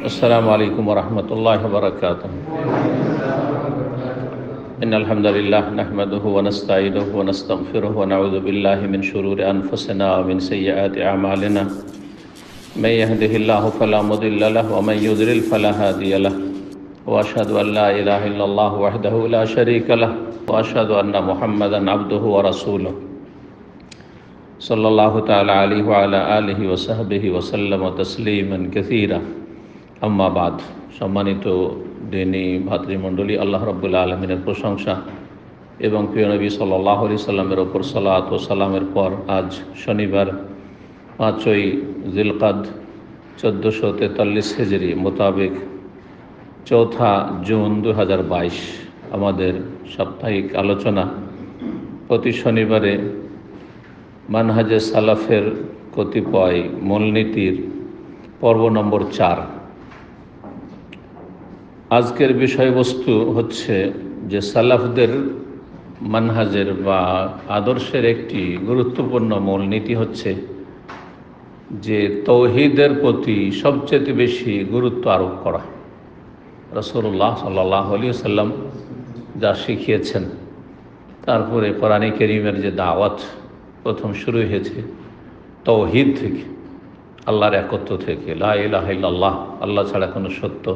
السلام عليكم ورحمة الله وبركاته. إن الحمد لله نحمده ونستعينه ونستغفره ونعوذ بالله من شرور أنفسنا ومن سيئات أعمالنا. من يهده الله فلا مضل له ومن يضلل فلا هادي له. وأشهد أن لا إله إلا الله وحده لا شريك له. وأشهد أن محمدا عبده ورسوله. صلى الله تعالى عليه وعلى آله وصحبه وسلم تسليما كثيرا. আম্মা বাদ, সম্মানিত দিনী ভাতৃমণ্ডলী, আল্লাহ রব্বুল আলমিনের প্রশংসা এবং প্রিয় নবী সাল্লাহ আলি সাল্লামের ওপর সালাত ও সালামের পর আজ শনিবার পাঁচই জিলকাদ চোদ্দোশো তেতাল্লিশ হেজরি মোতাবেক চৌথা জুন দু হাজার বাইশ আমাদের সাপ্তাহিক আলোচনা। প্রতি শনিবারে মানহাজে সালাফের কতিপয় মূলনীতির পর্ব নম্বর চার। আজকের বিষয়বস্তু হচ্ছে যে সালাফদের মানহাজের বা আদর্শের একটি গুরুত্বপূর্ণ মূলনীতি হচ্ছে যে তৌহিদের প্রতি সবচেয়ে বেশি গুরুত্ব আরোপ করা। রসুল্লাহ সাল্লাহ আলী সাল্লাম যা শিখিয়েছেন, তারপরে কোরআনে করিমের যে দাওয়াত প্রথম শুরু হয়েছে, তৌহিদ থেকে, আল্লাহর একত্র থেকে লাহ আল্লাহ আল্লাহ ছাড়া কোনো সত্য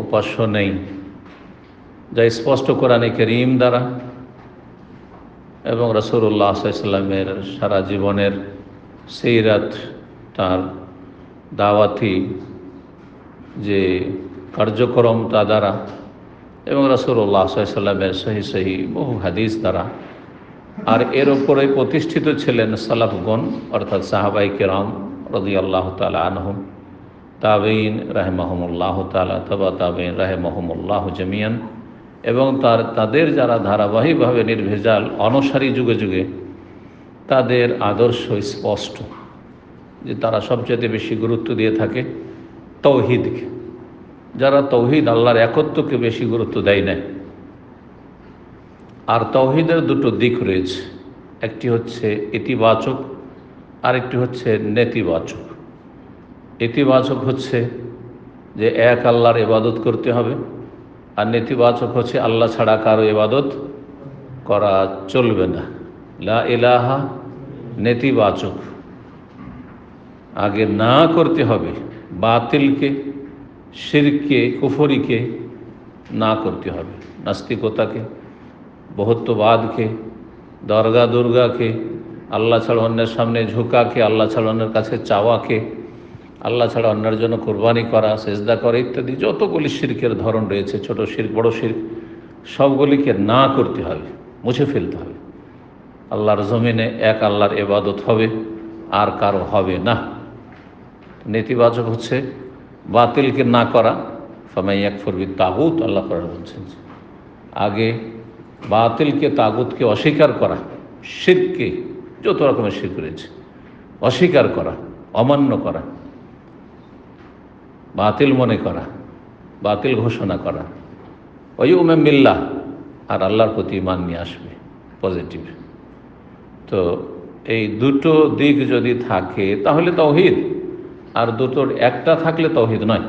উপাস্য নেই, যা স্পষ্ট কোরআনে করিম দ্বারা এবং রসুল্লাহ সাল্লামের সারা জীবনের সেই রাত তার দাওয়াতি যে কার্যক্রম তা দ্বারা এবং রসুল্লাহ সাল্লামের সহি সহি বহু হাদিস দ্বারা, আর এর ওপরে প্রতিষ্ঠিত ছিলেন সালাফগণ, অর্থাৎ সাহাবাই কেরাম রদি আল্লাহ তালা আনহম। তাবেইন রাহেমাহমুল্লাহ তালা তবা তাবেইন রাহেমাহমুল্লাহ জমিয়ান এবং তার, তাদের যারা ধারাবাহিকভাবে নির্ভেজাল অনসারী যুগে যুগে, তাদের আদর্শ স্পষ্ট যে তারা সবচেয়ে বেশি গুরুত্ব দিয়ে থাকে তৌহিদকে। যারা তৌহিদ আল্লাহর একত্বকে বেশি গুরুত্ব দেয় না। আর তৌহিদের দুটো দিক রয়েছে। একটি হচ্ছে ইতিবাচক, আরেকটি হচ্ছে নেতিবাচক। ইতিবাচক হচ্ছে যে এক আল্লাহর ইবাদত করতে হবে, আর নেতিবাচক হচ্ছে আল্লাহ ছাড়া কারও ইবাদত করা চলবে না। লা নেতিবাচক। আগে না করতে হবে, বাতিলকে, শিরকে, কুফরিকে না করতে হবে। নাস্তিকতাকে, বহুত্ববাদকে, দরগা দুর্গাকে, আল্লাহ ছাড়া অন্যের সামনে ঝুঁকাকে, আল্লাহ ছাড়া অন্যের কাছে চাওয়াকে আল্লাহ ছাড়া অন্যের জন্য কোরবানি করা, সেজদা করা ইত্যাদি যতগুলি শির্কের ধরন রয়েছে, ছোট শির বড় শির সবগুলিকে না করতে হবে, মুছে ফেলতে হবে। আল্লাহর জমিনে এক আল্লাহর এবাদত হবে, আর কারও হবে না। নেতিবাচক হচ্ছে বাতিলকে না করা। ফামাই এক ফরবি তাগুত আল্লাহ করার বলছেন আগে বাতিলকে, তাগুতকে অস্বীকার করা শিরকে যত রকমের শির রয়েছে, অস্বীকার করা, অমান্য করা বাতিল মনে করা, বাতিল ঘোষণা করা। ওই উমেমিল্লা আর আল্লাহর প্রতি মান নিয়ে আসবে, পজিটিভ। তো এই দুটো দিক যদি থাকে, তাহলে তৌহিদ। আর দুটোর একটা থাকলে তৌহিদ নয়।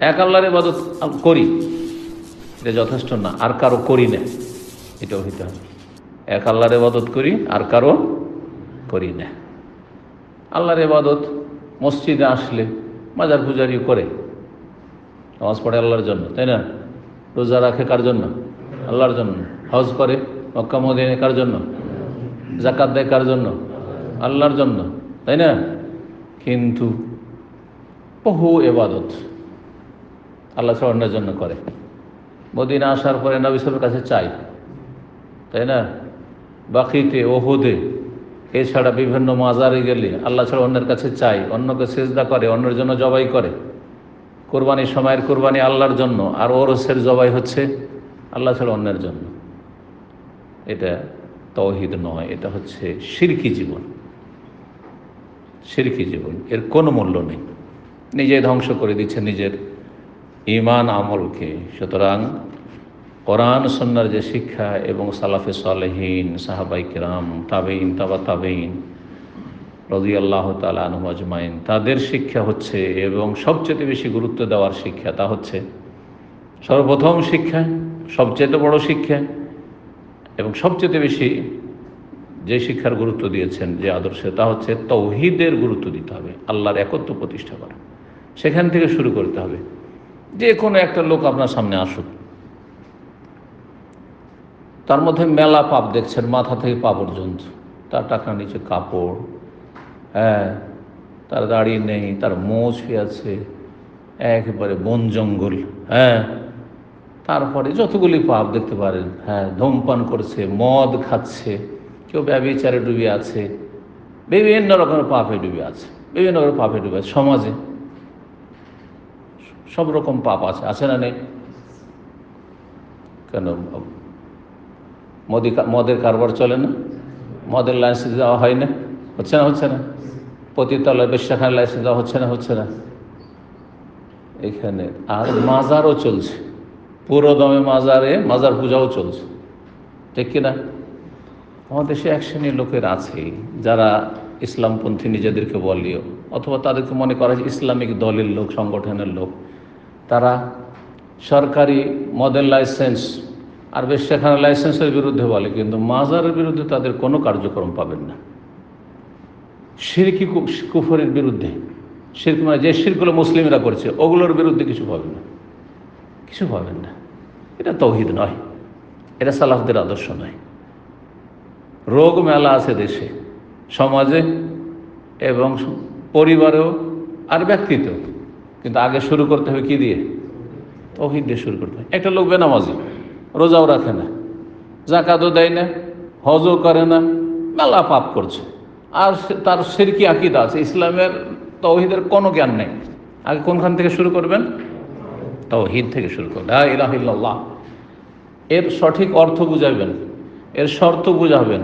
এক আল্লাহর ইবাদত করি, এটা যথেষ্ট না, আর কারও করি না এটাও হইতে হবে। এক আল্লাহর ইবাদত করি, আর কারও করি না। আল্লাহর ইবাদত, মসজিদে আসলে মাজার পূজারিও করে। নামাজ পড়ে আল্লাহর জন্য, তাই না? রোজা রাখে কার জন্য? আল্লাহর জন্য। হজ করে মক্কা মদিনে কার জন্য? জাকাত দেয় কার জন্য? আল্লাহর জন্য, তাই না? কিন্তু বহু এবাদত আল্লাহ ছাড়ার জন্য করে। মদিনা আসার পরে নবিসের কাছে চাই, তাই না? বাকিতে, ওহুদে এছাড়া বিভিন্ন মাজারে গেলে আল্লাহ ছাড়া অন্যের কাছে চাই অন্যকে সেজদা করে, অন্যের জন্য জবাই করে। কোরবানির সময়ের কোরবানি আল্লাহর জন্য, আর ওরসের জবাই হচ্ছে আল্লাহ ছাড়া অন্যের জন্য। এটা তৌহিদ নয়, এটা হচ্ছে সিরকি জীবন। সিরকি জীবন, এর কোনো মূল্য নেই। নিজে ধ্বংস করে দিচ্ছে নিজের ইমান আমলকে। সুতরাং কোরআন সন্ন্যার যে শিক্ষা এবং সালাফে সালেহীন, সাহাবাই কিরাম তাবেইন তাবা তাবেইন রদি আল্লাহ তালু আজমাইন, তাদের শিক্ষা হচ্ছে এবং সবচেয়ে বেশি গুরুত্ব দেওয়ার শিক্ষা তা হচ্ছে সর্বপ্রথম শিক্ষা, সবচেয়ে বড় শিক্ষা এবং সবচেয়ে বেশি যে শিক্ষার গুরুত্ব দিয়েছেন যে আদর্শে তা হচ্ছে তৌহিদের গুরুত্ব দিতে হবে, আল্লাহর একত্র প্রতিষ্ঠা করা। সেখান থেকে শুরু করতে হবে। যে কোনো একটা লোক আপনার সামনে আসুক তার মধ্যে মেলা পাপ দেখছেন, মাথা থেকে পা পর্যন্ত। তার টাকা নিচে কাপড় হ্যাঁ তার দাড়ি নেই, তার মোচ আছে, একেবারে বন জঙ্গল হ্যাঁ। তারপরে যতগুলি পাপ দেখতে পারেন হ্যাঁ ধূমপান করছে, মদ খাচ্ছে, কেউ ব্যবচারে ডুবে আছে, বিভিন্ন রকমের পাপে ডুবে আছে, বিভিন্ন রকমের পাপে ডুবে আছে, সমাজে। সব রকম পাপ আছে আছে না নেই? কেন? মোদি মদের কারবার চলে না। মদের লাইসেন্স দেওয়া হয় না। হচ্ছে না হচ্ছে না। পতিতলায় বেশ্যাখানের লাইসেন্স দেওয়া হচ্ছে না হচ্ছে না। এখানে আর মাজারও চলছে। পুরো দমে মাজারে, মাজার পূজাও চলছে। ঠিক কিনা? আমাদের দেশে এক শ্রেণির লোকের আছে, যারা ইসলামপন্থী নিজেদেরকে বলিও, অথবা তাদেরকে মনে করা হয় ইসলামিক দলের লোক, সংগঠনের লোক। তারা সরকারি মদের লাইসেন্স আর বেশ সেখানে লাইসেন্সের বিরুদ্ধে বলে, কিন্তু মাজারের বিরুদ্ধে তাদের কোনো কার্যক্রম পাবেন না। সিরকি কুফরের বিরুদ্ধে। শির্ক মানে যে শিরগুলো মুসলিমরা করছে, ওগুলোর বিরুদ্ধে কিছু পাবেন না। কিছু পাবেন না। এটা তৌহিদ নয়। এটা সালাফদের আদর্শ নয়। রোগ মেলা আছে দেশে, সমাজে এবং পরিবারেও আর ব্যক্তিতেও। কিন্তু আগে শুরু করতে হবে কি দিয়ে? তৌহিদ দিয়ে শুরু করতে হবে। একটা লোক বেনামাজি। রোজাও রাখে না, জাকাতও দেয় না, হজও করে না মেলা পাপ করছে। আর তার সিরকি আকিদা আছে, ইসলামের তৌহিদের কোনো জ্ঞান নেই। আগে কোনখান থেকে শুরু করবেন? তৌহিদ থেকে শুরু করবেন। ইলাহিল্লাহ এর সঠিক অর্থ বুঝাবেন এর শর্ত বুঝাবেন,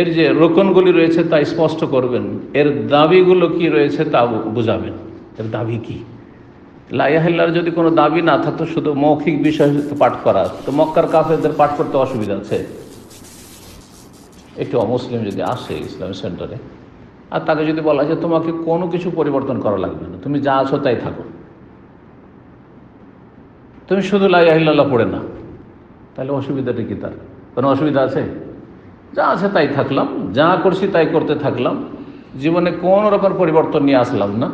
এর যে রোকনগুলি রয়েছে তা স্পষ্ট করবেন, এর দাবিগুলো কি রয়েছে তা বুঝাবেন। এর দাবি কি? লাইয়াহিল্লার যদি কোনো দাবি না থাকতো শুধু মৌখিক বিষয় পাঠ করা। তো মক্কার কাফেরদের পাঠ করতে অসুবিধা আছে? একটি অমুসলিম যদি আসে ইসলামী সেন্টারে, আর তাকে যদি বলা যে তোমাকে কোনো কিছু পরিবর্তন করা লাগবে না, তুমি যা আছো তাই থাকো। তুমি শুধু লাইয়াহিল্লাহ পড়ে না। তাহলে অসুবিধাটা কি তার? কোনো অসুবিধা আছে? যা আছে তাই থাকলাম, যা করছি তাই করতে থাকলাম। জীবনে কোনো রকম পরিবর্তন নিয়ে আসলাম না।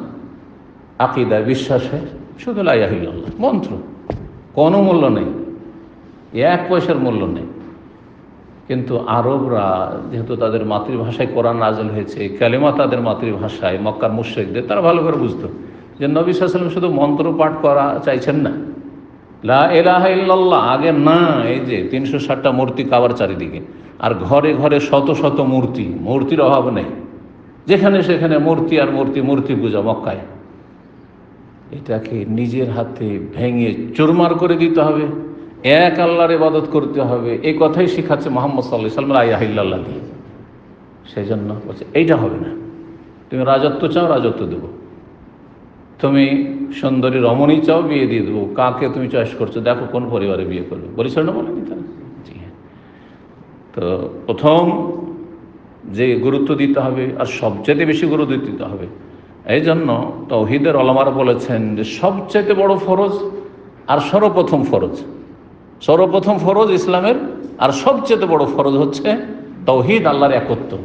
আকিদায় বিশ্বাসে শুধু লাইয়াহিল্লাহ মন্ত্র। কোনো মূল্য নেই। এক পয়সার মূল্য নেই। কিন্তু আরবরা যেহেতু তাদের মাতৃভাষায় কোরআন নাজল হয়েছে ক্যালেমা তাদের মাতৃভাষায়, মক্কার মুশ্রিকদের, তারা ভালো করে বুঝতো যে নবী সাল্লাম শুধু মন্ত্র পাঠ করা চাইছেন না। লা এলাহ ইল্লাল্লাহ, আগে না, এই যে তিনশো ষাটটা মূর্তি কাবার চারিদিকে। আর ঘরে ঘরে শত শত মূর্তি, মূর্তির অভাব নেই। যেখানে সেখানে মূর্তি আর মূর্তি মূর্তি পূজা মক্কায়। এটাকে নিজের হাতে ভেঙে চুরমার করে দিতে হবে। এক আল্লাহর ইবাদত করতে হবে। এই কথাই শিখাচ্ছে মোহাম্মদ সাল্লাহ সাল্লাম আয়াহিল্লাহ দিয়ে। সেই জন্য বলছে, এইটা হবে না। তুমি রাজত্ব চাও, রাজত্ব দেব। তুমি সুন্দরী রমণী চাও, বিয়ে দিয়ে দেবো। কাকে তুমি চয়েস করছ? দেখো কোন পরিবারে বিয়ে করবে। বলিস না বলেনি তারা হ্যাঁ। তো প্রথম যে গুরুত্ব দিতে হবে, আর সবচেয়ে বেশি গুরুত্ব দিতে হবে এই জন্য তৌহিদের অলমারা বলেছেন যে সবচেয়ে বড় ফরজ আর সর্বপ্রথম ফরজ। সর্বপ্রথম ফরজ ইসলামের, আর সবচেয়ে বড় ফরজ হচ্ছে তৌহিদ আল্লাহর একত্ব।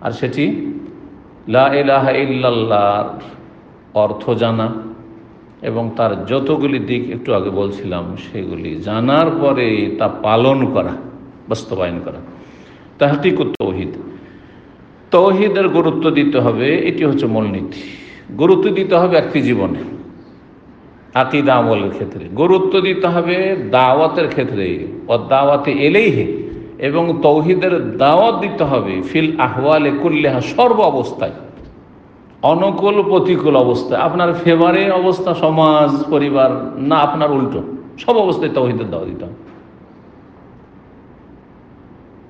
আর সেটি লা ইলাহা ইল্লাল্লাহর অর্থ জানা এবং তার যতগুলি দিক একটু আগে বলছিলাম, সেগুলি জানার পরে তা পালন করা, বাস্তবায়ন করা। তাহাকিক তৌহিদ। তৌহিদের গুরুত্ব দিতে হবে, এটি হচ্ছে মূলনীতি গুরুত্ব দিতে হবে একটি জীবনে, আকিদা আমলের ক্ষেত্রে। গুরুত্ব দিতে হবে দাওয়াতের ক্ষেত্রে ও দাওয়াতে এলেই এবং তৌহিদের দাওয়াত দিতে হবে ফিল আহওয়ালে কুল্লেহা, সর্ব অবস্থায়। অনুকূল প্রতিকূল অবস্থায় আপনার ফেভারে অবস্থা, সমাজ, পরিবার, না আপনার উল্টো, সব অবস্থায় তৌহিদের দাওয়া দিতে হবে।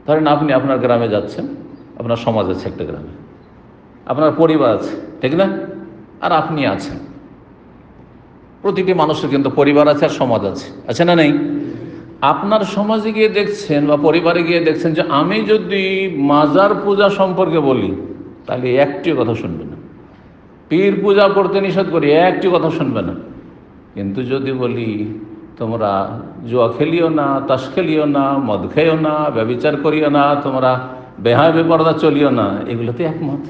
ধরেন আপনি আপনার গ্রামে যাচ্ছেন আপনার সমাজ আছে একটা গ্রামে। আপনার পরিবার আছে, ঠিক না? আর আপনি আছেন। প্রতিটি মানুষের কিন্তু পরিবার আছে আর সমাজ আছে। আছে না নেই? আপনার সমাজে গিয়ে দেখছেন বা পরিবারে গিয়ে দেখছেন যে আমি যদি মাজার পূজা সম্পর্কে বলি, তাহলে একটি কথা শুনবে না। পীর পূজা করতে নিষেধ করি, একটি কথা শুনবে না। কিন্তু যদি বলি, তোমরা জুয়া খেলিও না, তাস খেলিও না, মদ খেয়েও না, ব্যবচার করিও না, তোমরা বেহায় বেপরদা চলিও না, এগুলোতে একমত।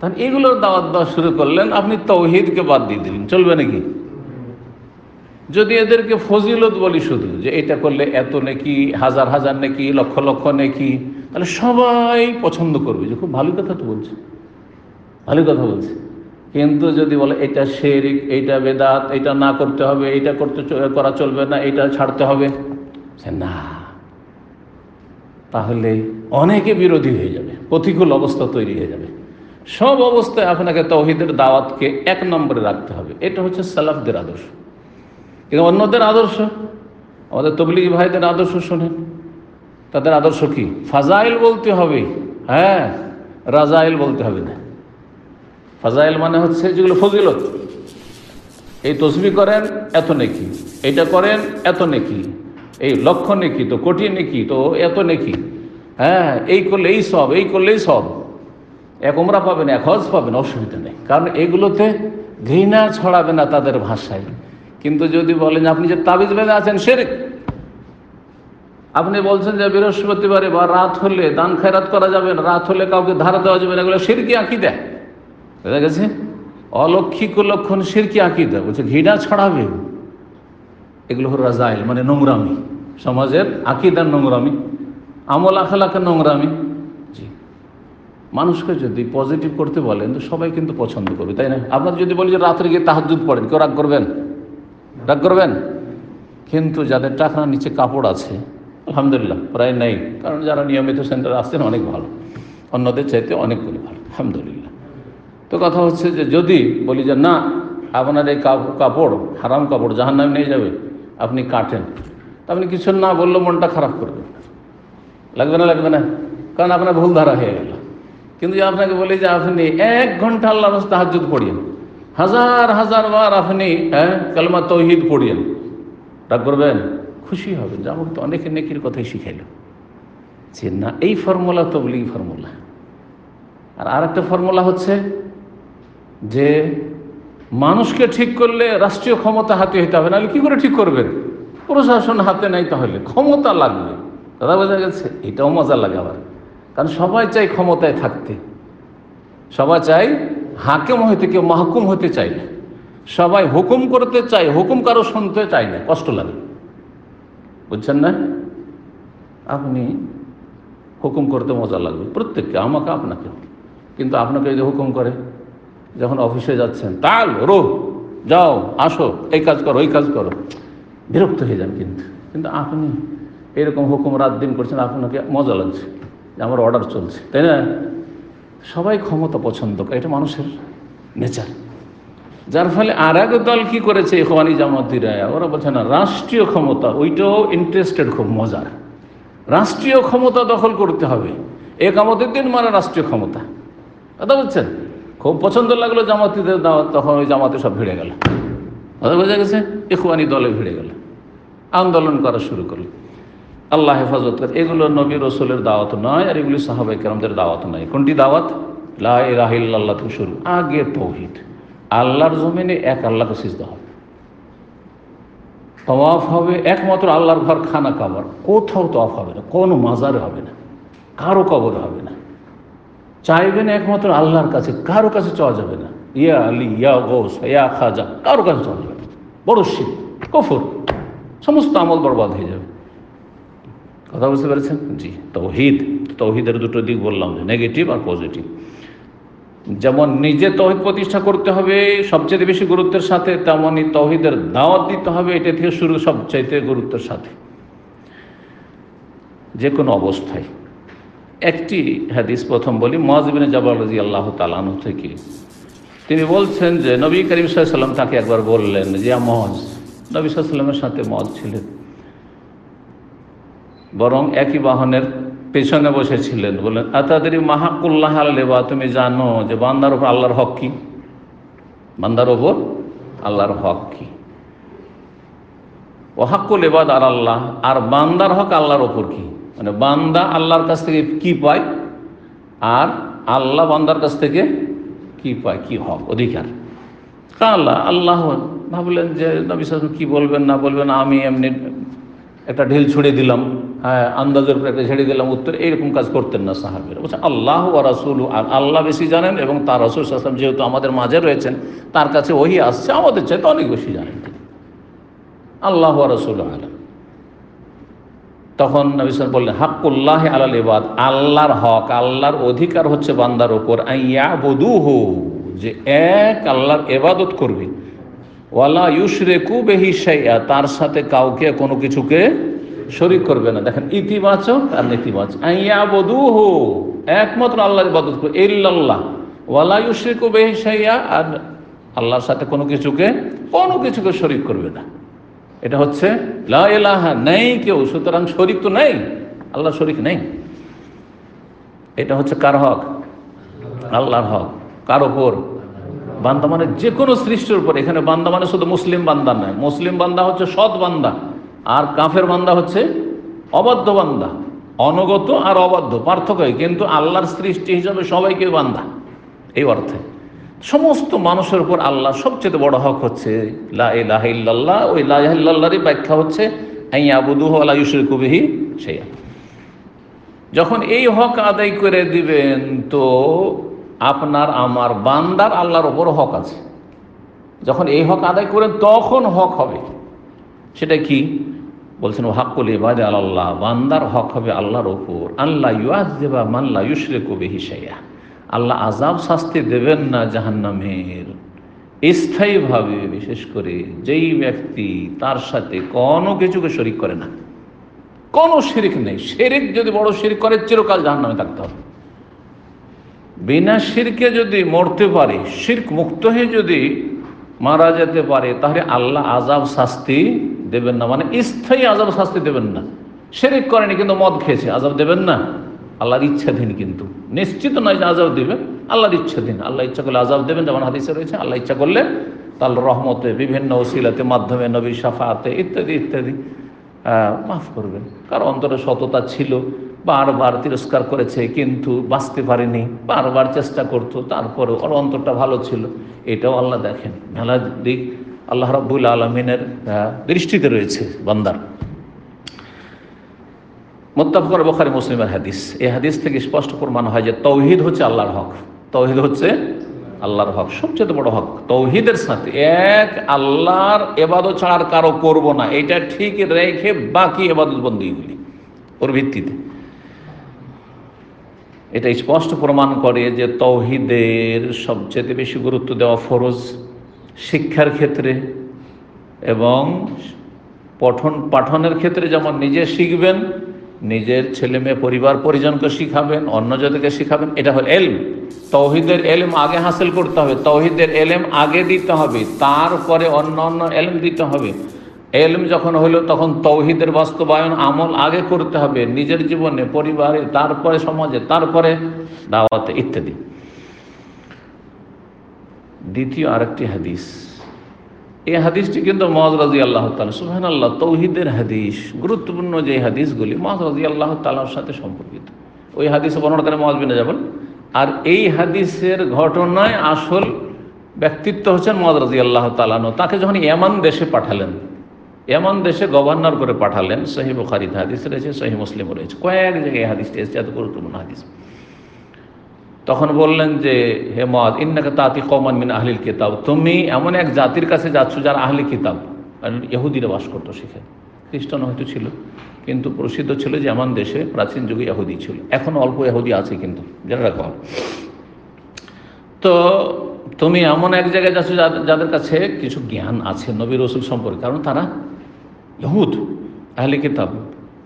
তাহলে এগুলোর দাওয়াত দেওয়া শুরু করলেন, আপনি তৌহিদকে বাদ দিয়ে দিলেন, চলবে নাকি? যদি এদেরকে ফজিলত বলি শুধু, যে এটা করলে এত নাকি, হাজার হাজার নাকি, লক্ষ লক্ষ নাকি, তাহলে সবাই পছন্দ করবে, যে খুব ভালো কথা তো বলছে। ভালো কথা বলছে। কিন্তু যদি বলে এটা শেরিক এইটা বেদাত, এটা না করতে হবে, এটা করতে করা চলবে না, এটা ছাড়তে হবে, না। তাহলে অনেকে বিরোধী হয়ে যাবে, প্রতিকূল অবস্থা তৈরি হয়ে যাবে। সব অবস্থায় আপনাকে তৌহিদের দাওয়াতকে এক নম্বরে রাখতে হবে। এটা হচ্ছে সালাফদের আদর্শ। কিন্তু অন্যদের আদর্শ? আমাদের তবলিগি ভাইদের আদর্শ শোনেন। তাদের আদর্শ কি? ফাজাইল বলতে হবে। হ্যাঁ রাজাইল বলতে হবে না। ফাজাইল মানে হচ্ছে যেগুলো ফজিলত। এই তসবি করেন, এত নেকি। এটা করেন, এত নেকি। এই লক্ষ নেকি, তো কোটি নেকি, তো এত নেকি। হ্যাঁ এই করলে এই সব, এই করলেই সব। এক ওমরা পাবেন, এক হজ পাবেন, অসুবিধা নেই। কারণ এগুলোতে ঘৃণা ছড়াবে না তাদের ভাষায়। কিন্তু যদি বলেন, আপনি যে তাবিজ বেঁধে আছেন সেরেক আপনি বলছেন যে বৃহস্পতিবারে বা রাত হলে দান খেরাত করা যাবে না, রাত হলে কাউকে ধারা দেওয়া যাবে না, এগুলো সিরকি আঁকি দেয় বুঝা গেছে? অলক্ষিক লক্ষণ সিরকি আঁকি দেয় বলছে, ঘৃণা ছড়াবে। এগুলো হলো রাজাইল মানে নোংরামি। সমাজের আকিদার নোংরামি। আমল আখলাকের নোংরামি জি। মানুষকে যদি পজিটিভ করতে বলেন, তো সবাই কিন্তু পছন্দ করবে, তাই না? আপনার যদি বলি যে রাত্রে গিয়ে তাহাজুদ পড়েন, কেউ রাগ করবেন? রাগ করবেন? কিন্তু যাদের টাকার নিচে কাপড় আছে, আলহামদুলিল্লাহ, প্রায় নেই। কারণ যারা নিয়মিত সেন্টারে আসছেন, অনেক ভালো। অন্যদের চাইতে অনেকগুলি ভালো, আলহামদুলিল্লাহ। তো কথা হচ্ছে যে যদি বলি যে না, আপনার এই কাপ- কাপড়, হারাম কাপড় জাহান নামে নিয়ে যাবে, আপনি কাটেন। তা আপনি কিছু না বললে মনটা খারাপ করবে। লাগবে না লাগবে না। কারণ আপনার ভুল ধারা হয়ে গেল। কিন্তু আপনাকে বলি যে আপনি এক ঘণ্টা আল্লাহ তাহাজুদ পড়িয়েন। হাজার হাজার বার আপনি হ্যাঁ কালমা তৌহিদ পড়িয়েন। রাগ করবেন? খুশি হবেন যে তো অনেকে নেকির কথাই শিখাইল। যে না, এই ফর্মুলা তবলিগ ফর্মুলা। আর আরেকটা ফর্মুলা হচ্ছে যে মানুষকে ঠিক করলে রাষ্ট্রীয় ক্ষমতা হাতে হইতে হবে, নাহলে কী করে ঠিক করবেন? প্রশাসন হাতে নাই তাহলে ক্ষমতা লাগবে। দাদা, বোঝা গেছে, এটাও মজা লাগে আবার। কারণ সবাই চাই ক্ষমতায় থাকতে। সবাই চাই হাকিম হইতে কেউ মাহকুম হতে চাই না। সবাই হুকুম করতে চাই হুকুম কারও শুনতে চাই না, কষ্ট লাগে। বুঝছেন না? আপনি হুকুম করতে মজা লাগবে, প্রত্যেককে, আমাকে, আপনাকে। কিন্তু আপনাকে যদি হুকুম করে, যখন অফিসে যাচ্ছেন, তাল, রো, যাও, আসো, এই কাজ করো, ওই কাজ করো। বিরক্ত হয়ে যান কিন্তু। কিন্তু আপনি এরকম হুকুম রাত দিন করছেন, আপনাকে মজা লাগছে, যে আমার অর্ডার চলছে, তাই না? সবাই ক্ষমতা পছন্দ করে, এটা মানুষের নেচার যার ফলে আর এক দল কী করেছে, ইখওয়ানি জামাতিরা? ওরা বলছে, না, রাষ্ট্রীয় ক্ষমতা, ওইটাও ইন্টারেস্টেড খুব মজার। রাষ্ট্রীয় ক্ষমতা দখল করতে হবে। একামতের দিন মানে রাষ্ট্রীয় ক্ষমতা। কথা বলছেন? খুব পছন্দ লাগল জামাতিদের দাওয়াত, তখন ওই জামাতে সব ভিড়ে গেল। কথা বোঝা গেছে? ইখওয়ানি দলে ভিড়ে গেল। আন্দোলন করা শুরু করল। আল্লাহ হেফাজত করে। এগুলো নবী রসুলের দাওয়াত নয়, আর এগুলি সাহাবাই কেরামদের দাওয়াত নয়। কোনটি দাওয়াত? লাহিল্লাহ থেকে শুরু। আগে তৌহিদ। আল্লাহর জমিনে এক আল্লাহকে সিজতে হবে। তওয়াফ হবে একমাত্র আল্লাহর ঘর খানা কাবার। কোথাও তওয়াফ হবে না, কোনো মাজারে হবে না, কারও কবর হবে না। চাইবেন একমাত্র আল্লাহর কাছে, কারও কাছে চাওয়া যাবে না। ইয়া আলী, ইয়া গোস, ইয়া খাজা, কারও কাছে চাওয়া যাবে না। বড় শিব কফর। সমস্ত আমল বরবাদ হয়ে যাবে। কথা বুঝতে পেরেছেন? জি, তৌহিদ। তৌহিদের দুটো দিক বললাম যে নেগেটিভ আর পজিটিভ যেমন নিজে তৌহিদ প্রতিষ্ঠা করতে হবে, সবচেয়ে বেশি গুরুত্বের সাথে তেমনই তহিদের দাওয়াত দিতে হবে, এটা থেকে শুরু সবচাইতে গুরুত্বের সাথে। যে কোনো অবস্থায়। একটি হাদিস প্রথম বলি মহাজবিন জবাব রাজি আল্লাহ তালানু থেকে। তিনি বলছেন যে, নবী করিম সাল্লাম তাকে একবার বললেন যে মজ নবী সাল্লামের সাথে মজ ছিলেন। বরং একই বাহনের পেছনে বসেছিলেন। বললেন, আতাদের মাহাকুল্লাহ আল্লেবা তুমি জানো যে বান্দার ওপর আল্লাহর হক কি? বান্দার ওপর আল্লাহর হক কি? ওহাক্কুল এবাদ আর আল্লাহ আর বান্দার হক আল্লাহর ওপর কি? মানে বান্দা আল্লাহর কাছ থেকে কি পায়, আর আল্লাহ বান্দার কাছ থেকে কি পায়, কি হক, অধিকার? আল্লাহ আল্লাহ ভাবলেন যে, নবী কি বলবেন, না বলবেন, আমি এমনি একটা ঢিল ছুড়ে দিলাম। আন্দাজের উপরে একটা ছেড়ে দিলাম, উত্তর, এইরকম কাজ করতেন না সাহাবিরা। বলছে আল্লাহ ও রাসুল আর আল্লাহ বেশি জানেন এবং তার রসুল আসলাম যেহেতু আমাদের মাঝে রয়েছেন, তার কাছে ওই আসছে, আমাদের চাইতে অনেক বেশি জানেন আল্লাহ রাসুল আলম। তখন নবী সাল বললেন, হাক্কুল্লাহ আলাল ইবাদ, আল্লাহর হক, আল্লাহর অধিকার হচ্ছে বান্দার ওপর যে এক আল্লাহর এবাদত করবে। ওয়ালা ইউসরে কুবেহি সাইয়া তার সাথে কাউকে কোনো কিছুকে শরিক করবে না। দেখেন, ইতিবাচক আর নেতিবাচক। একমাত্র আল্লাহর ইবাদত করবে, ইল্লাল্লাহ। আর আল্লাহর সাথে কোনো কিছুকে কোনো কিছুকে শরিক করবে না। এটা হচ্ছে নেই কেউ, সুতরাং শরিক তো নেই আল্লাহ শরিক নেই। এটা হচ্ছে কার হক? আল্লাহর হক। কার ওপর বান্দা মানে যে কোনো সৃষ্টির উপর। এখানে বান্দা মানে শুধু মুসলিম বান্দা নয়। মুসলিম বান্দা হচ্ছে সৎ বান্দা। আর কাফের বান্দা হচ্ছে অবাধ্য বান্দা, অনগত আর অবাধ্য, পার্থক্য কিন্তু আল্লাহর সৃষ্টি হিসাবে সবাইকে বান্দা, এই অর্থে। সমস্ত মানুষের উপর আল্লাহ সবচেয়ে বড় হক হচ্ছে ওই ব্যাখ্যা হচ্ছে কুবিহি যখন এই হক আদায় করে দিবেন, তো আপনার, আমার বান্দার আল্লাহর ওপর হক আছে। যখন এই হক আদায় করেন, তখন হক হবে। সেটা কি? বলছেন হাক্কুল ইবাদ আল্লাহ বান্দার হক হবে আল্লাহর ওপর আল্লাহ ইউয়াজ দেবা মাল্লা ইউসরে কবিহি সাইয়া আল্লাহ আজাব শাস্তি দেবেন না জাহান্নামের। স্থায়ীভাবে, বিশেষ করে যেই ব্যক্তি তার সাথে কোনো কিছুকে শরিক করে না। কোনো শিরিক নেই। শিরিক যদি বড় শিরিক করে, চিরকাল জাহান্নামে থাকতে হবে। বিনা শিরকে যদি মরতে পারে, শির্ক মুক্ত হয়ে যদি মারা যেতে পারে, তাহলে আল্লাহ আজাব শাস্তি দেবেন না মানে স্থায়ী আজাব শাস্তি দেবেন না। শিরিক করেনি কিন্তু মদ খেয়েছে, আজাব দেবেন না? আল্লাহর ইচ্ছাধীন কিন্তু। নিশ্চিত নয় যে আজাব দেবেন আল্লাহর ইচ্ছাধীন আল্লাহ ইচ্ছা করলে আজাব দেবেন, যেমন হাদিসে রয়েছে আল্লাহ ইচ্ছা করলে তার রহমতে, বিভিন্ন ওসিলাতে, মাধ্যমে, নবী সাফাতে ইত্যাদি ইত্যাদি মাফ করবেন। কারও অন্তরে সততা ছিল, বারবার তিরস্কার করেছে, কিন্তু বাঁচতে পারেনি, বারবার চেষ্টা করতো তারপরে ওর অন্তরটা ভালো ছিল, এটাও আল্লাহ দেখেন। মেলা দিক আল্লাহ রব্বুল আলমিনের দৃষ্টিতে রয়েছে বান্দার। মোত্তাফকর বখারি মুসলিমের হাদিস। এই হাদিস থেকে স্পষ্ট প্রমাণ হয় যে তৌহিদ হচ্ছে আল্লাহর হক। তৌহিদ হচ্ছে আল্লাহর হক। সবচেয়ে বড় হক তৌহিদের সাথে এক আল্লাহর এবাদত ছাড়ার কারও করব না। এটা ঠিক রেখে বাকি এবাদত বন্দীগুলি ওর ভিত্তিতে। এটা স্পষ্ট প্রমাণ করে যে তৌহিদের সবচেয়ে বেশি গুরুত্ব দেওয়া ফরজ। শিক্ষার ক্ষেত্রে এবং পঠন পাঠনের ক্ষেত্রে যেমন নিজে শিখবেন, নিজের ছেলে মেয়ে পরিবার পরিজনকে শিখাবেন, অন্য জাতিকে শিখাবেন, এটা হল এলম। তৌহিদের এলম আগে হাসিল করতে হবে, তৌহিদের এলেম আগে দিতে হবে, তারপরে অন্য অন্য এলম দিতে হবে। এলম যখন হইল তখন তৌহিদের বাস্তবায়ন আমল আগে করতে হবে, নিজের জীবনে, পরিবারে, তারপরে সমাজে, তারপরে দাওয়াতে ইত্যাদি। দ্বিতীয় আরেকটি হাদিস। এই হাদিসটি কিন্তু মহাজ রাজি আল্লাহ তালা সুহান আল্লাহ তৌহিদের হাদিস, গুরুত্বপূর্ণ যে হাদিসগুলি মহাজ রাজি আল্লাহ তালার সাথে সম্পর্কিত। ওই হাদিসে বর্ণনা করে মহাজ বিনা যাবেন আর এই হাদিসের ঘটনায় আসল ব্যক্তিত্ব হচ্ছেন মহাজ রাজি আল্লাহ তালানো তাকে যখন এমন দেশে পাঠালেন এমন দেশে গভর্নর করে পাঠালেন সহি বুখারিদ হাদিস রয়েছে সহি মুসলিম রয়েছে। কয়েক জায়গায় হাদিসটি এসেছে, এত গুরুত্বপূর্ণ হাদিস। তখন বললেন যে, হে মদ, ইন্নাকে তাঁতি কমান মিন আহলিল কিতাব। তুমি এমন এক জাতির কাছে যাচ্ছ যার আহলি কিতাব। ইহুদিরা বাস করতো সেখানে। খ্রিস্টান হয়তো ছিল, কিন্তু প্রসিদ্ধ ছিল যে এমন দেশে প্রাচীন যুগে ইহুদি ছিল। এখন অল্প ইহুদি আছে কিন্তু যারা রাখো। তো তুমি এমন এক জায়গায় যাচ্ছ যাদের কাছে কিছু জ্ঞান আছে নবী রসুল সম্পর্কে। কারণ তারা ইহুদ, আহলি কিতাব।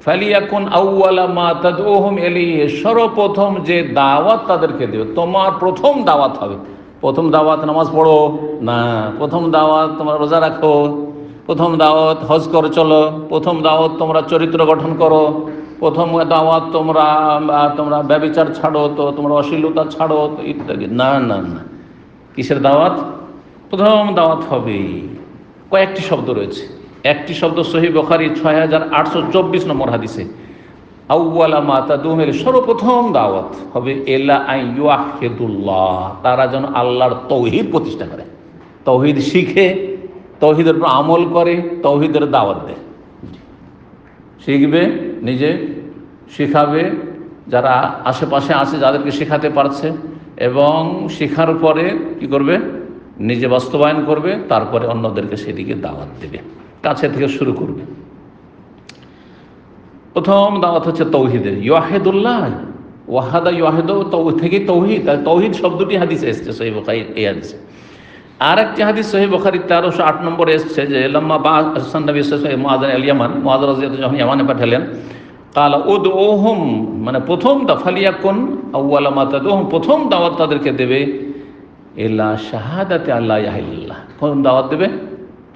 ফালিয়াকুন আউওয়ালা মা তাদউহুম ইলাইহি, সর্বপ্রথম যে দাওয়াত তাদেরকে দেবে, তোমার প্রথম দাওয়াত হবে। প্রথম দাওয়াত নামাজ পড়ো। না, প্রথম দাওয়াত তোমরা রোজা রাখো। প্রথম দাওয়াত হজ করো চলো। প্রথম দাওয়াত তোমরা চরিত্র গঠন করো। প্রথম দাওয়াত তোমরা তোমরা ব্যবচার ছাড়ো, তো তোমরা অশ্লীলতা ছাড়ো, তো ইত্যাদি। না না না। কিসের দাওয়াত? প্রথম দাওয়াত হবে কয়েকটি শব্দ রয়েছে। একটি শব্দ সহি বখারি ছয় হাজার আটশো চব্বিশ নম্বর হাদিসে। আউ্বালা মাতা দুমের সর্বপ্রথম দাওয়াত হবে এলা আইয়াহেদুল্লাহ তারা যেন আল্লাহর তৌহিদ প্রতিষ্ঠা করে। তৌহিদ শিখে, তৌহিদের আমল করে, তৌহিদের দাওয়াত দেয়। শিখবে, নিজে শিখাবে, যারা আশেপাশে আছে যাদেরকে শেখাতে পারছে, এবং শেখার পরে কি করবে? নিজে বাস্তবায়ন করবে, তারপরে অন্যদেরকে সেদিকে দাওয়াত দেবে। কাছে থেকে শুরু করবে। প্রথম দাওয়াত হচ্ছে তৌহিদের। ইয়াহেদুল্লাহ ওয়াহাদা ইয়াহেদ থেকে তৌহিদ। আর তৌহিদ শব্দটি হাদিসে এসছে সহি বখাই এই হাদিসে। আর একটি হাদিস সহি বখারি তেরোশো আট নম্বরে এসছে যে, লম্মা বা নবী মহাজান আলিয়ামান মহাজ রাজিয়াত যখন ইয়ামানে পাঠালেন কালা উদ ওহম মানে প্রথম দাফালিয়া কোন আউ্লা মাতা ওহম প্রথম দাওয়াত তাদেরকে দেবে এলা শাহাদাতে আল্লাহ ইয়াহিল্লাহ কোন দাওয়াত দেবে?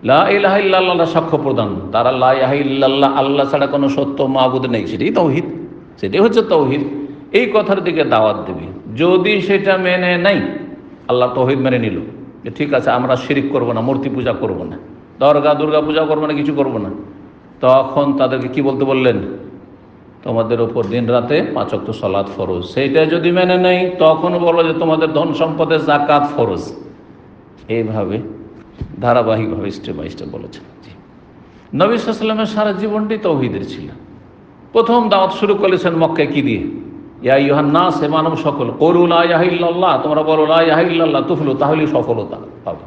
লা ইলাহা ইল্লাল্লাহ সাক্ষ্য প্রদান। তারা লা ইলাহা ইল্লাল্লাহ, আল্লাহ ছাড়া কোনো সত্য মাহবুদ নেই। সেটাই তৌহিদ। সেটাই হচ্ছে তৌহিদ। এই কথার দিকে দাওয়াত দেবে। যদি সেটা মেনে নাই, আল্লাহ তৌহিদ মেনে নিল। যে ঠিক আছে, আমরা শিরিক করব না, মূর্তি পূজা করব না, দরগা দুর্গা পূজা করব না, কিছু করব না। তখন তাদেরকে কি বলতে বললেন? তোমাদের ওপর দিন রাতে পাঁচক তো সলাৎ ফরজ। সেইটা যদি মেনে নেই, তখন বলো যে তোমাদের ধন সম্পদের জাকাত ফরজ। এইভাবে ধারাবাহিকভাবে স্টেপ বাই স্টেপ বলেছেন। জি নবী সাল্লামের সারা জীবনটি তৌহিদের ছিল। প্রথম দাওয়াত শুরু করেছেন মক্কে কি দিয়ে? ইয়া ইহান্না সে মানব সকল করুল আয়াহিল্লাহ তোমরা বলো আয়াহিল্লাহ তুফলু, তাহলেই সফলতা পাবে।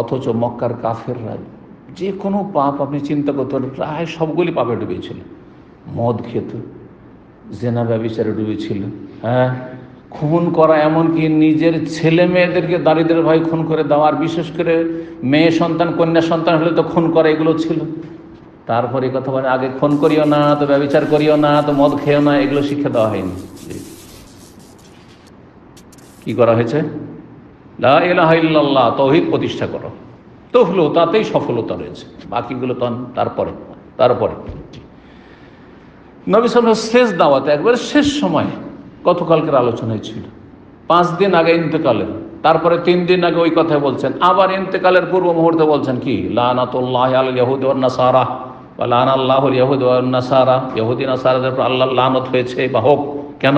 অথচ মক্কার কাফেররা যে কোনো পাপ আপনি চিন্তা করতে পারেন, প্রায় সবগুলি পাপে ডুবেছিল। মদ খেত, জেনা ব্যবচারে ডুবেছিল হ্যাঁ? খুন করা, এমনকি নিজের ছেলে মেয়েদেরকে দারিদ্রের ভাই খুন করে দেওয়া, আর বিশেষ করে মেয়ে সন্তান, কন্যা সন্তান হলে তো খুন করা, এগুলো ছিল। তারপরে কথা বলে, আগে খুন করিও না, তো ব্যবচার করিও না, তো মদ খেয়েও না, এগুলো শিক্ষা দেওয়া হয়নি। কি করা হয়েছে? তৌহিদ প্রতিষ্ঠা করো। তো হলো তাতেই সফলতা রয়েছে। বাকিগুলো তো তারপরে তারপরে। নবী সাল শেষ দাওয়াতে, একবার শেষ সময় গতকালকের আলোচনায় ছিল। পাঁচ দিন আগে ইন্তেকালের। তারপরে তিন দিন আগে ওই কথা বলছেন। আবার ইন্তেকালের পূর্ব মুহূর্তে বলছেন কি? লানাতুল্লাহ আল ইয়াহুদ নাসারা। বা লান আল্লাহ ইয়াহুদ নাসারা। ইহুদি নাসারাদের উপর আল্লাহ লানত হয়েছে বা হোক। কেন?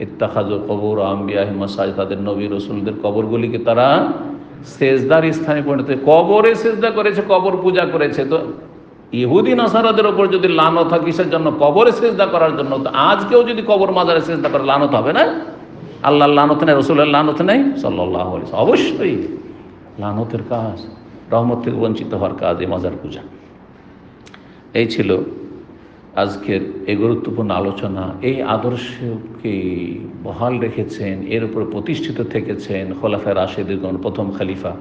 ইত্তাখাজ কবর আম্বিয়া মাসাজ তাদের নবী রসুলদের কবরগুলিকে তারা সেজদার স্থানে পরিণত কবরে সেজদা করেছে, কবর পূজা করেছে। তো ইহুদি নাসারাদের ওপর যদি লানত হয়, কিসের জন্য? কবরে সেজদা করার জন্য। তো আজকেও যদি কবর মাজারে সেজদা করে, লানত হবে না? আল্লাহ লানত নেই, রসুলের লানত নেই? সাল্লাহ অবশ্যই লানতের কাজ, রহমত থেকে বঞ্চিত হওয়ার কাজ এই মাজার পূজা। এই ছিল আজকের এই গুরুত্বপূর্ণ আলোচনা। এই আদর্শকে বহাল রেখেছেন, এর উপর প্রতিষ্ঠিত থেকেছেন খোলাফা রাশেদগণ প্রথম খালিফা।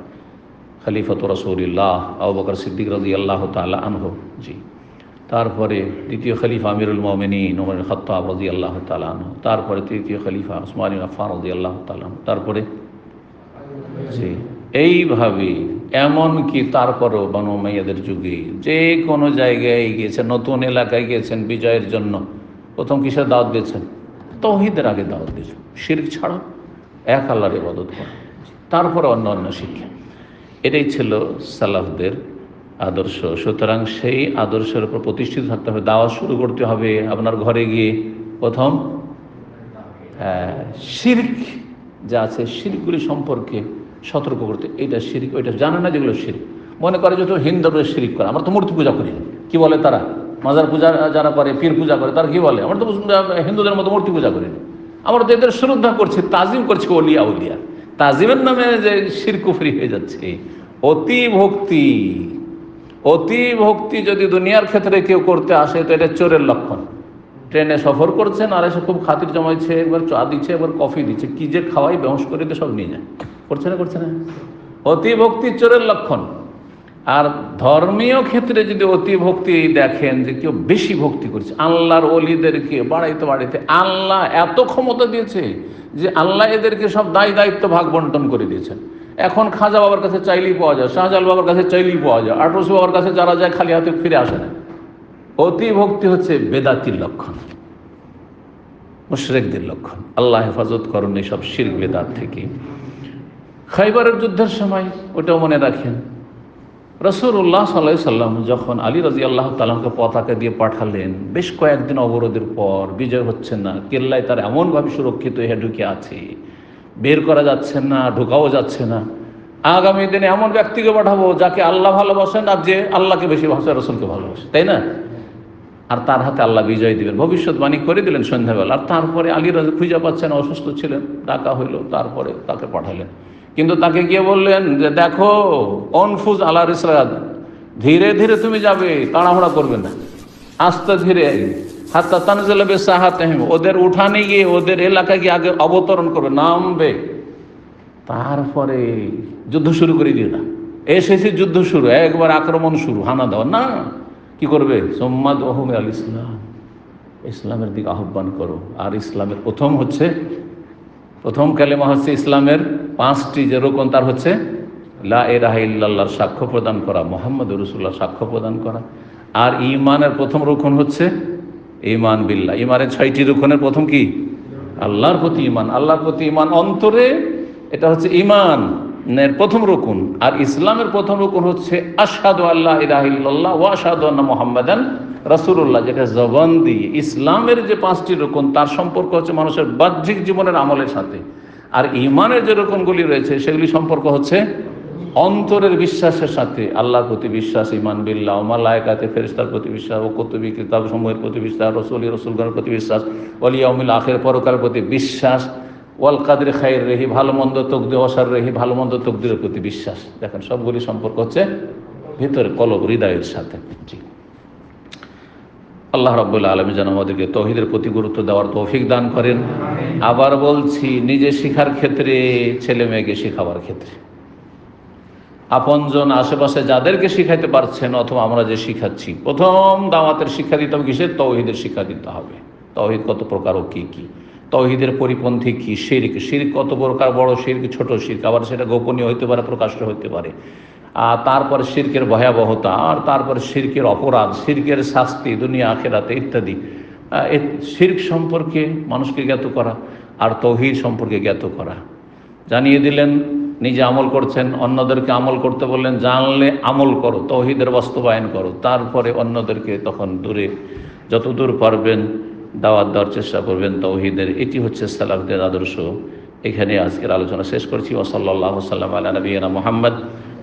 খালিফত রসৌলিল্লাহ আবকর সিদ্দিক রাজি আল্লাহ তালা আনহ। জি। তারপরে দ্বিতীয় খলিফা আমিরুল মোমিনী নোমর খত্তাব রাজি আল্লাহ তালা আনহ। তারপরে তৃতীয় খলিফা ওসমান আফার রাজি আল্লাহ তালাহ তারপরে জি। এইভাবে এমনকি তারপরও বানু মাইয়াদের যুগে যে কোনো জায়গায় গিয়েছেন, নতুন এলাকায় গিয়েছেন বিজয়ের জন্য। প্রথম কিসের দাওয়াত দিয়েছেন? তৌহিদের আগে দাওয়াত দিয়েছেন। শির ছাড়া এক আল্লাহর ইবাদত করা। তারপরে অন্য অন্য শিক্ষা। এটাই ছিল সালাফদের আদর্শ। সুতরাং সেই আদর্শের উপর প্রতিষ্ঠিত থাকতে হবে দাওয়া শুরু করতে হবে আপনার ঘরে গিয়ে। প্রথম শির্ক যা আছে শিরকগুলি সম্পর্কে সতর্ক করতে। এটা শিরিক, ওইটা জানে না যেগুলো শিরিক? মনে করে যে তো হিন্দুদের শিরিক করে, আমরা তো মূর্তি পূজা করি। কি বলে তারা? মাজার পূজা যারা করে, পীর পূজা করে, তারা কি বলে? আমরা তো হিন্দুদের মতো মূর্তি পূজা করি আমরা তো এদের শ্রদ্ধা করছি, তাজিম করছি, অলিয়া উলিয়া। তাজিমের নামে যে শিরকুফরি হয়ে যাচ্ছে। অতি ভক্তি অতি ভক্তি যদি দুনিয়ার ক্ষেত্রে কেউ করতে আসে, তো এটা চোরের লক্ষণ। ট্রেনে সফর করছেন আর এসে খুব খাতির জমাইছে, একবার চা দিচ্ছে, একবার কফি দিচ্ছে, কি যে খাওয়াই ব্যবস করে সব নিয়ে যায়। করছে না করছে না? অতি ভক্তি চোরের লক্ষণ। আর ধর্মীয় ক্ষেত্রে যদি অতি ভক্তি দেখেন যে কেউ বেশি ভক্তি করছে, আল্লাহর অলিদেরকে বাড়াইতে বাড়াইতে আল্লাহ এত ক্ষমতা দিয়েছে যে আল্লাহ এদেরকে সব দায় দায়িত্ব ভাগ বন্টন করে দিয়েছেন। এখন খাজা বাবার কাছে চাইলেই পাওয়া যায় শাহজাল বাবার কাছে চাইলেই পাওয়া যায় আটরসি বাবার কাছে যারা যায় খালি হাতে ফিরে আসে না। অতি ভক্তি হচ্ছে বেদাতির লক্ষণ, মুশরেকদের লক্ষণ। আল্লাহ হেফাজত করুন সব শির বেদাত থেকে। খাইবারের যুদ্ধের সময় ওটাও মনে রাখেন রসুল্লাহ সাল্লাহ সাল্লাম যখন আলী রাজি আল্লাহ তালামকে পতাকা দিয়ে পাঠালেন, বেশ কয়েকদিন অবরোধের পর বিজয় হচ্ছে না, কেল্লায় তার এমনভাবে সুরক্ষিত হয়ে ঢুকে আছে। বের করা যাচ্ছে না, ঢোকাও যাচ্ছে না। আগামী দিনে এমন ব্যক্তিকে পাঠাবো যাকে আল্লাহ ভালোবাসেন আর যে আল্লাহকে বেশি ভালোবাসে, রসুলকে ভালোবাসে, তাই না? আর তার হাতে আল্লাহ বিজয় দিবেন। ভবিষ্যৎবাণী করে দিলেন সন্ধ্যাবেলা। আর তারপরে আলী রাজা খুঁজে পাচ্ছেন, অসুস্থ ছিলেন, ডাকা হইল, তারপরে তাকে পাঠালেন। কিন্তু তাকে গিয়ে বললেন যে, দেখো, অনফুজ আল্লাহ ইসরাত। ধীরে ধীরে তুমি যাবে, তাড়াহুড়া করবে না। আস্তে ধীরে, হাত্তা তানজেলাবে সাহাতেহিম ওদের উঠানে গিয়ে, ওদের এলাকায় গিয়ে আগে অবতরণ করবে, নামবে। তারপরে যুদ্ধ শুরু করে দিও না। এসেছে যুদ্ধ শুরু, একবার আক্রমণ শুরু, হানা দেওয়া না, কি করবে? সোম্মাদ ওহমে আল ইসলাম। ইসলামের দিকে আহ্বান করো। আর ইসলামের প্রথম হচ্ছে, প্রথম কালেমা হচ্ছে ইসলামের পাঁচটি যে রোকন তার হচ্ছে, লা এরাহা ইল্লাল্লাহর সাক্ষ্য প্রদান করা মোহাম্মদ রসুল্লাহ সাক্ষ্য প্রদান করা। আর ইমানের প্রথম রোকন হচ্ছে ইমান বিল্লাহ। ইমানের ছয়টি রোকনের প্রথম কি? আল্লাহর প্রতি ইমান আল্লাহর প্রতি ইমান অন্তরে এটা হচ্ছে ইমান প্রথম রকুন। আর ইসলামের প্রথম রকুন হচ্ছে আসাদু আল্লাহ ইরাহিল্লাহ ও আসাদু আল্লাহ মোহাম্মদান রাসুল্লাহ যেটা জবান দিয়ে। ইসলামের যে পাঁচটি রকম তার সম্পর্ক হচ্ছে মানুষের বাহ্যিক জীবনের আমলের সাথে। আর ইমানের যে রকমগুলি রয়েছে, সেগুলি সম্পর্ক হচ্ছে অন্তরের বিশ্বাসের সাথে। আল্লাহর প্রতি বিশ্বাস ইমান বিল্লা বিল্লাহ মালায়কাতে ফেরিস্তার প্রতি বিশ্বাস, ও কতুবি কিতাব সমূহের প্রতি বিশ্বাস, রসুল, রসুলগণের প্রতি বিশ্বাস অলিয়াউমিল আখের পরকার প্রতি বিশ্বাস, ওয়াল কাদের খায়ের রেহি, ভালো মন্দ তকদি অসার রেহি, ভালো মন্দ তকদিরের প্রতি বিশ্বাস। দেখেন, সবগুলি সম্পর্ক হচ্ছে ভিতরে কলব, হৃদয়ের সাথে। জি। আল্লাহ রব্বুল্লা আলমী যেন আমাদেরকে তহিদের প্রতি গুরুত্ব দেওয়ার তৌফিক দান করেন। আবার বলছি, নিজে শিখার ক্ষেত্রে, ছেলে মেয়েকে শেখাবার ক্ষেত্রে। আপনজন আশেপাশে যাদেরকে শিখাইতে পারছেন, অথবা আমরা যে শিখাচ্ছি, প্রথম দাওয়াতের শিক্ষা দিতে হবে কিসের? তৌহিদের শিক্ষা দিতে হবে। তৌহিদ কত প্রকার ও কী কী? তৌহিদের পরিপন্থী কি? শির্ক। শির্ক কত প্রকার বড় শির্ক, ছোট শির্ক? আবার সেটা গোপনীয় হইতে পারে, প্রকাশ্য হইতে পারে। তারপর শির্কের ভয়াবহতা, আর তারপরে শির্কের অপরাধ, শির্কের শাস্তি, দুনিয়া, আখেরাতে ইত্যাদি। শির্ক সম্পর্কে মানুষকে জ্ঞাত করা আর তৌহিদ সম্পর্কে জ্ঞাত করা। জানিয়ে দিলেন, নিজে আমল করছেন, অন্যদেরকে আমল করতে বললেন, জানলে আমল করো, তৌহিদের বাস্তবায়ন করো। তারপরে অন্যদেরকে তখন দূরে যত দূর পারবেন, দাওয়াত দেওয়ার চেষ্টা করবেন তৌহিদের। এটি হচ্ছে সালাফদের আদর্শ। এখানে আজকের আলোচনা শেষ করছি। ওসল্লাহ সাল্লাম আলা নবীনা মোহাম্মদ।